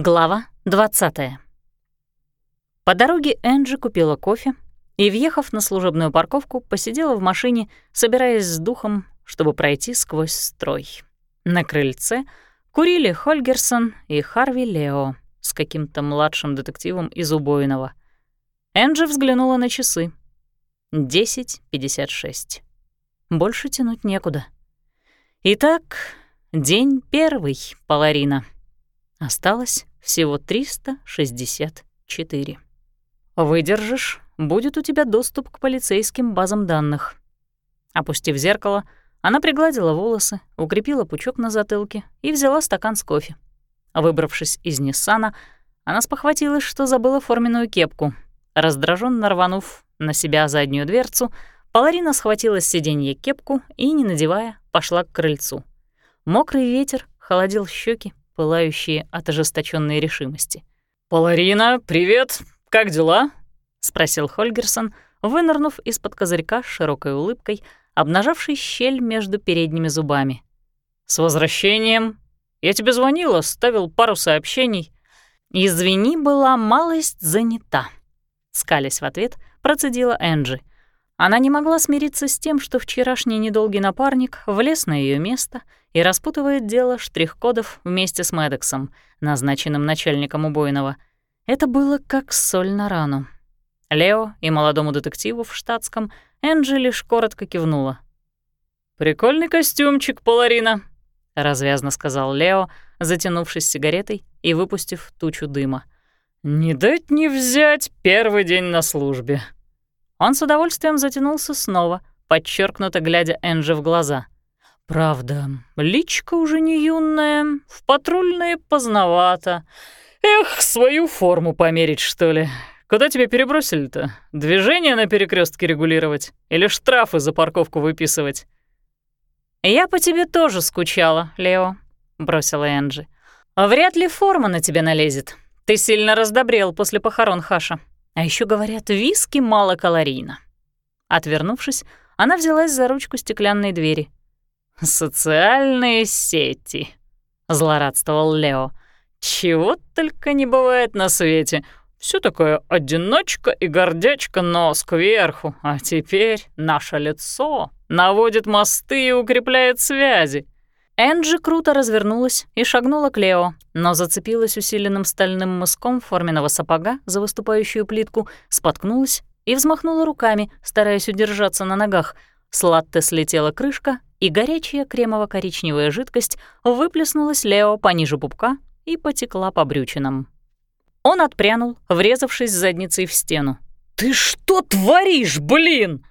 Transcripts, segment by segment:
Глава 20. По дороге Энджи купила кофе и, въехав на служебную парковку, посидела в машине, собираясь с духом, чтобы пройти сквозь строй. На крыльце курили Хольгерсон и Харви Лео с каким-то младшим детективом из убойного. Энджи взглянула на часы. 10.56. Больше тянуть некуда. Итак, день первый, Паларина. Осталось всего 364. Выдержишь, будет у тебя доступ к полицейским базам данных. Опустив зеркало, она пригладила волосы, укрепила пучок на затылке и взяла стакан с кофе. Выбравшись из Ниссана, она спохватилась, что забыла форменную кепку. Раздраженно рванув на себя заднюю дверцу, Паларина схватила с сиденья кепку и, не надевая, пошла к крыльцу. Мокрый ветер холодил щеки, пылающие от ожесточенной решимости. «Паларина, привет! Как дела?» — спросил Хольгерсон, вынырнув из-под козырька с широкой улыбкой, обнажавшей щель между передними зубами. «С возвращением! Я тебе звонила, ставил пару сообщений». «Извини, была малость занята», — скалясь в ответ, процедила Энджи. Она не могла смириться с тем, что вчерашний недолгий напарник влез на ее место и распутывает дело штрих-кодов вместе с Медексом, назначенным начальником убойного. Это было как соль на рану. Лео и молодому детективу в штатском Энджи лишь коротко кивнула. «Прикольный костюмчик, Поларина», — развязно сказал Лео, затянувшись сигаретой и выпустив тучу дыма. «Не дать не взять первый день на службе». Он с удовольствием затянулся снова, подчеркнуто глядя Энджи в глаза. «Правда, личка уже не юная, в патрульные поздновато. Эх, свою форму померить, что ли. Куда тебя перебросили-то? Движение на перекрестке регулировать? Или штрафы за парковку выписывать?» «Я по тебе тоже скучала, Лео», — бросила Энджи. «Вряд ли форма на тебя налезет. Ты сильно раздобрел после похорон Хаша». А еще говорят, виски малокалорийно. Отвернувшись, она взялась за ручку стеклянной двери. «Социальные сети», — злорадствовал Лео. «Чего только не бывает на свете. Все такое одиночка и гордячка нос кверху, а теперь наше лицо наводит мосты и укрепляет связи. Энджи круто развернулась и шагнула к Лео, но зацепилась усиленным стальным мыском форменного сапога за выступающую плитку, споткнулась и взмахнула руками, стараясь удержаться на ногах. С латте слетела крышка, и горячая кремово-коричневая жидкость выплеснулась Лео пониже пупка и потекла по брючинам. Он отпрянул, врезавшись задницей в стену. «Ты что творишь, блин?»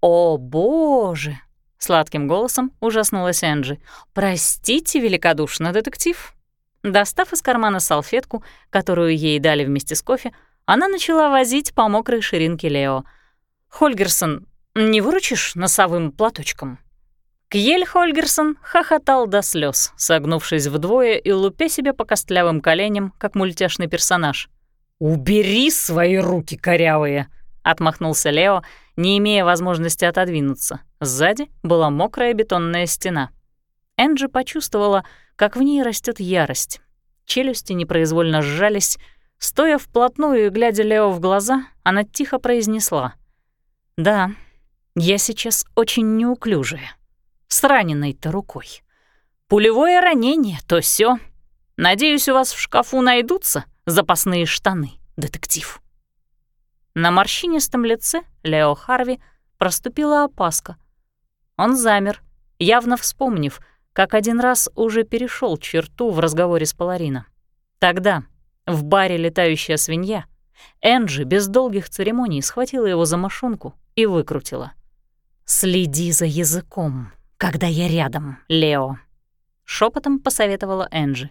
«О, боже!» Сладким голосом ужаснулась Энджи. «Простите, великодушно, детектив». Достав из кармана салфетку, которую ей дали вместе с кофе, она начала возить по мокрой ширинке Лео. «Хольгерсон, не выручишь носовым платочком?» Кьель Хольгерсон хохотал до слез, согнувшись вдвое и лупя себя по костлявым коленям, как мультяшный персонаж. «Убери свои руки корявые!» — отмахнулся Лео, не имея возможности отодвинуться. Сзади была мокрая бетонная стена. Энджи почувствовала, как в ней растет ярость. Челюсти непроизвольно сжались. Стоя вплотную и глядя Лео в глаза, она тихо произнесла. «Да, я сейчас очень неуклюжая. С раненой-то рукой. Пулевое ранение, то все. Надеюсь, у вас в шкафу найдутся запасные штаны, детектив». На морщинистом лице Лео Харви проступила опаска. Он замер, явно вспомнив, как один раз уже перешел черту в разговоре с Паларино. Тогда, в баре «Летающая свинья», Энджи без долгих церемоний схватила его за мошонку и выкрутила. «Следи за языком, когда я рядом, Лео», — шепотом посоветовала Энджи.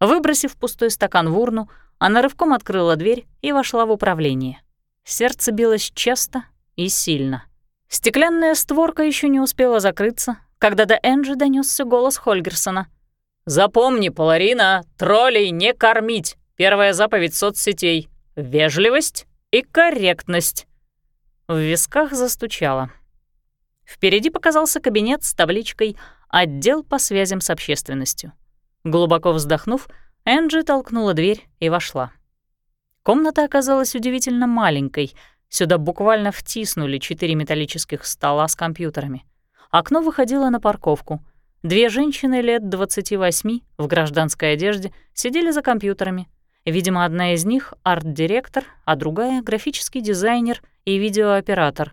Выбросив пустой стакан в урну, она рывком открыла дверь и вошла в управление. Сердце билось часто и сильно. Стеклянная створка еще не успела закрыться, когда до Энджи донесся голос Хольгерсона. «Запомни, Поларина, троллей не кормить. Первая заповедь соцсетей. Вежливость и корректность». В висках застучало. Впереди показался кабинет с табличкой «Отдел по связям с общественностью». Глубоко вздохнув, Энджи толкнула дверь и вошла. Комната оказалась удивительно маленькой. Сюда буквально втиснули четыре металлических стола с компьютерами. Окно выходило на парковку. Две женщины лет 28 в гражданской одежде сидели за компьютерами. Видимо, одна из них — арт-директор, а другая — графический дизайнер и видеооператор.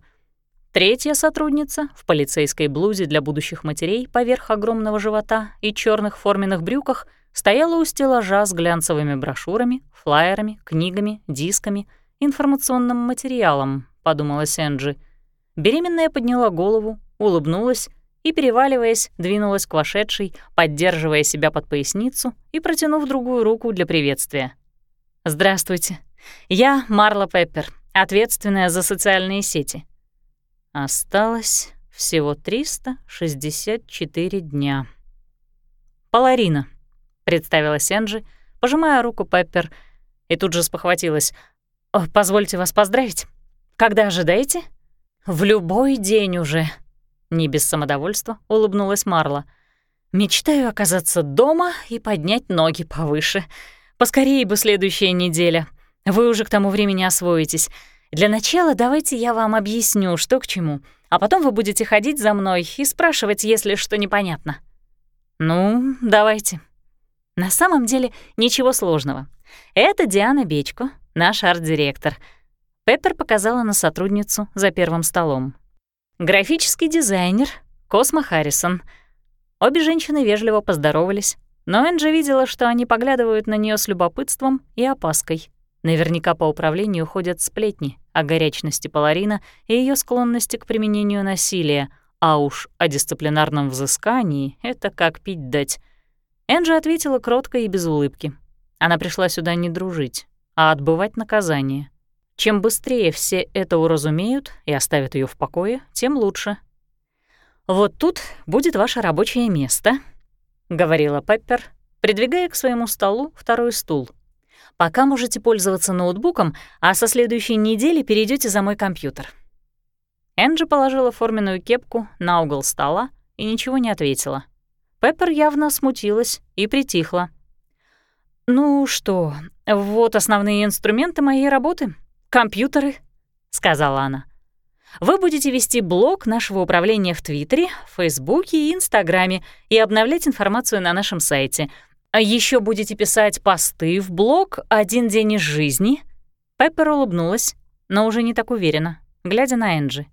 Третья сотрудница в полицейской блузе для будущих матерей поверх огромного живота и черных форменных брюках стояла у стеллажа с глянцевыми брошюрами, флаерами, книгами, дисками, информационным материалом, подумала Сэнджи. Беременная подняла голову, улыбнулась и, переваливаясь, двинулась к вошедшей, поддерживая себя под поясницу и протянув другую руку для приветствия. «Здравствуйте. Я Марла Пеппер, ответственная за социальные сети. Осталось всего 364 дня. «Паларина», — представилась Энджи, пожимая руку Пеппер, и тут же спохватилась. «Позвольте вас поздравить. Когда ожидаете?» «В любой день уже», — не без самодовольства улыбнулась Марла. «Мечтаю оказаться дома и поднять ноги повыше. Поскорее бы следующая неделя. Вы уже к тому времени освоитесь. Для начала давайте я вам объясню, что к чему, а потом вы будете ходить за мной и спрашивать, если что непонятно. Ну, давайте. На самом деле ничего сложного. Это Диана Бечко, наш арт-директор. Пеппер показала на сотрудницу за первым столом. Графический дизайнер Космо Харрисон. Обе женщины вежливо поздоровались, но Энджи видела, что они поглядывают на нее с любопытством и опаской. Наверняка по управлению ходят сплетни о горячности Паларина и ее склонности к применению насилия, а уж о дисциплинарном взыскании — это как пить дать. Энджи ответила кротко и без улыбки. Она пришла сюда не дружить, а отбывать наказание. Чем быстрее все это уразумеют и оставят ее в покое, тем лучше. «Вот тут будет ваше рабочее место», — говорила Пеппер, придвигая к своему столу второй стул — Пока можете пользоваться ноутбуком, а со следующей недели перейдете за мой компьютер». Энджи положила форменную кепку на угол стола и ничего не ответила. Пеппер явно смутилась и притихла. «Ну что, вот основные инструменты моей работы. Компьютеры», — сказала она. «Вы будете вести блог нашего управления в Твиттере, Фейсбуке и Инстаграме и обновлять информацию на нашем сайте — а еще будете писать посты в блог «Один день из жизни»?» Пеппер улыбнулась, но уже не так уверенно, глядя на Энджи.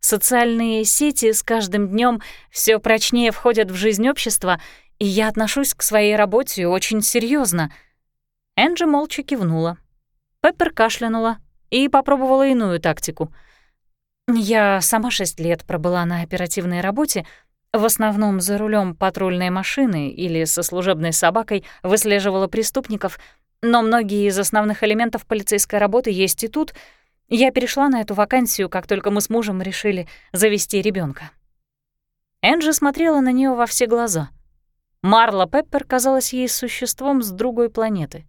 «Социальные сети с каждым днем все прочнее входят в жизнь общества, и я отношусь к своей работе очень серьезно. Энджи молча кивнула. Пеппер кашлянула и попробовала иную тактику. «Я сама шесть лет пробыла на оперативной работе, в основном за рулем патрульной машины или со служебной собакой выслеживала преступников, но многие из основных элементов полицейской работы есть и тут. Я перешла на эту вакансию, как только мы с мужем решили завести ребенка. Энджи смотрела на нее во все глаза. Марла Пеппер казалась ей существом с другой планеты.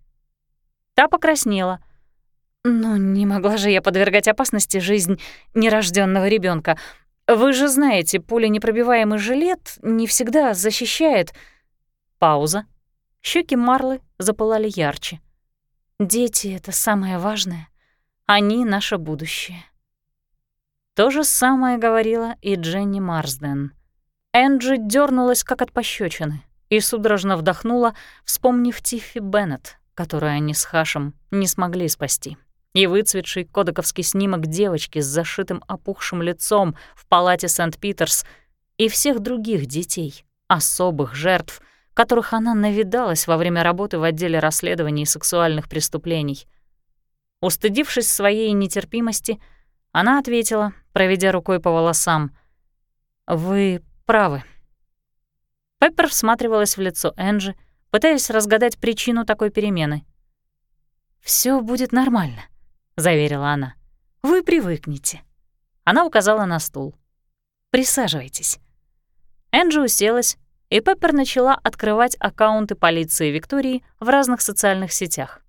Та покраснела. «Ну, не могла же я подвергать опасности жизнь нерожденного ребенка. Вы же знаете, пуленепробиваемый жилет не всегда защищает. Пауза. Щеки Марлы запылали ярче. Дети — это самое важное. Они — наше будущее. То же самое говорила и Дженни Марсден. Энджи дернулась как от пощечины и судорожно вдохнула, вспомнив Тиффи Беннет, которую они с Хашем не смогли спасти и выцветший кодековский снимок девочки с зашитым опухшим лицом в палате Сент-Питерс и всех других детей, особых жертв, которых она навидалась во время работы в отделе расследований сексуальных преступлений. Устыдившись своей нетерпимости, она ответила, проведя рукой по волосам, «Вы правы». Пеппер всматривалась в лицо Энджи, пытаясь разгадать причину такой перемены. Все будет нормально», — заверила она. «Вы привыкнете». Она указала на стул. «Присаживайтесь». Энджи уселась, и Пеппер начала открывать аккаунты полиции Виктории в разных социальных сетях.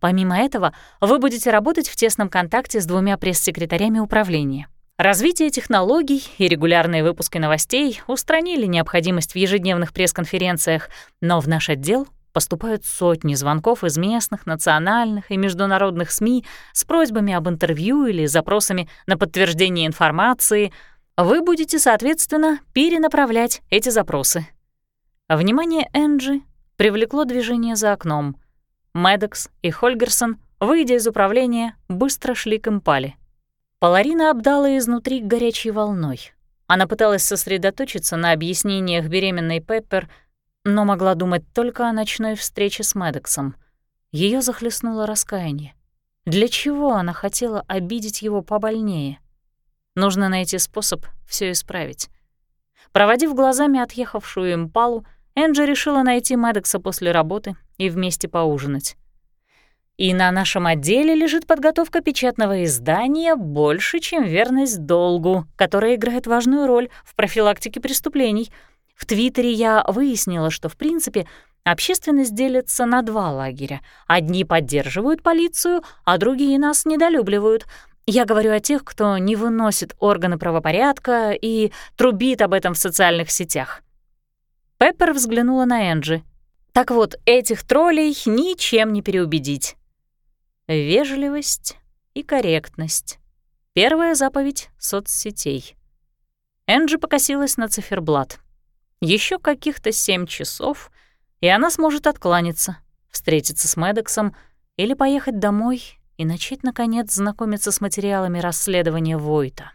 Помимо этого, вы будете работать в тесном контакте с двумя пресс-секретарями управления. Развитие технологий и регулярные выпуски новостей устранили необходимость в ежедневных пресс-конференциях, но в наш отдел Поступают сотни звонков из местных, национальных и международных СМИ с просьбами об интервью или запросами на подтверждение информации. Вы будете, соответственно, перенаправлять эти запросы. Внимание Энджи привлекло движение за окном. Медекс и Хольгерсон, выйдя из управления, быстро шли к импале. Паларина обдала изнутри горячей волной. Она пыталась сосредоточиться на объяснениях беременной Пеппер — но могла думать только о ночной встрече с Медексом. Ее захлестнуло раскаяние. Для чего она хотела обидеть его побольнее? Нужно найти способ все исправить. Проводив глазами отъехавшую импалу, Энджи решила найти Медекса после работы и вместе поужинать. И на нашем отделе лежит подготовка печатного издания больше, чем верность долгу, которая играет важную роль в профилактике преступлений — в Твиттере я выяснила, что, в принципе, общественность делится на два лагеря. Одни поддерживают полицию, а другие нас недолюбливают. Я говорю о тех, кто не выносит органы правопорядка и трубит об этом в социальных сетях. Пеппер взглянула на Энджи. Так вот, этих троллей ничем не переубедить. Вежливость и корректность. Первая заповедь соцсетей. Энджи покосилась на циферблат. Еще каких-то семь часов, и она сможет откланяться, встретиться с Медексом или поехать домой и начать, наконец, знакомиться с материалами расследования Войта.